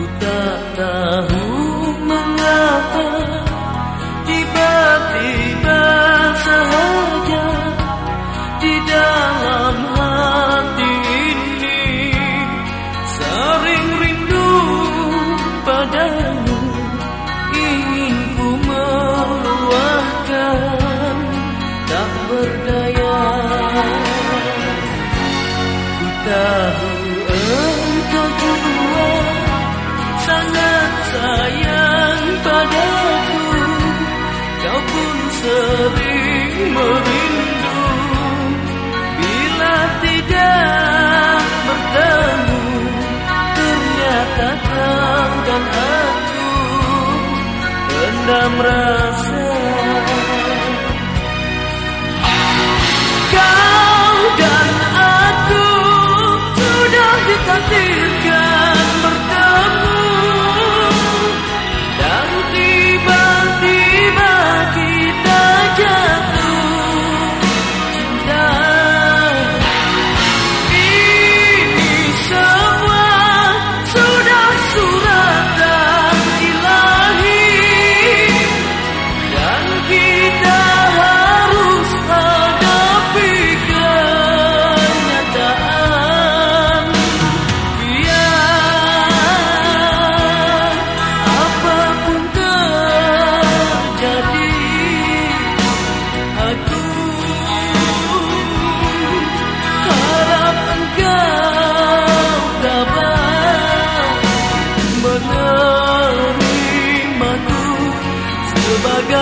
Ku tak tahu mengapa Tiba-tiba saja Di dalam hati ini Sering rindu padamu. Ingin ku sayang padaku Kau pun sering merindu Bila tidak bertemu Ternyata kau dan aku Pendam rasa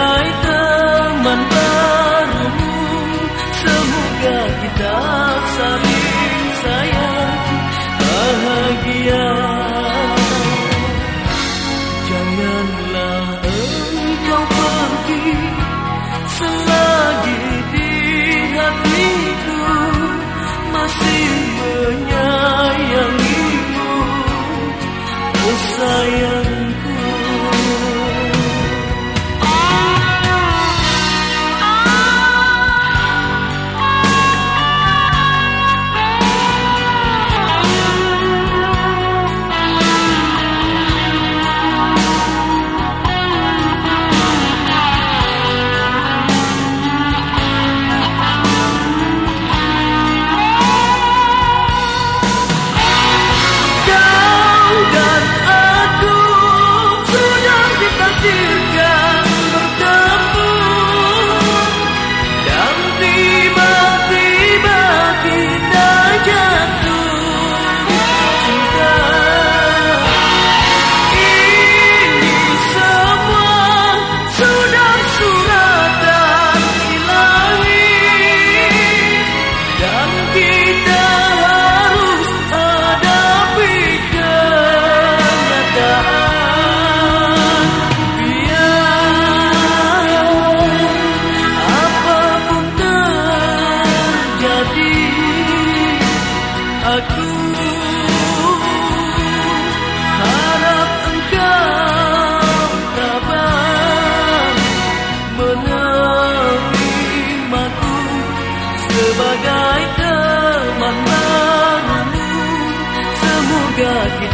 trái cơm mần ta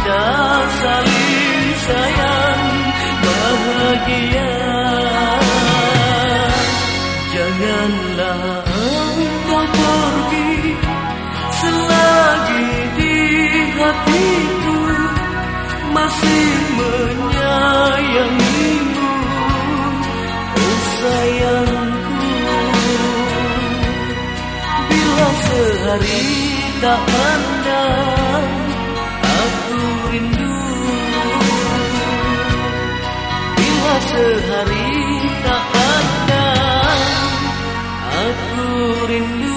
kita saling sayang bahagia. Janganlah engkau pergi selagi di hatiku masih menyayangimu. Oh sayangku bila sehari tak pandang sehari tak pandang aku rindu.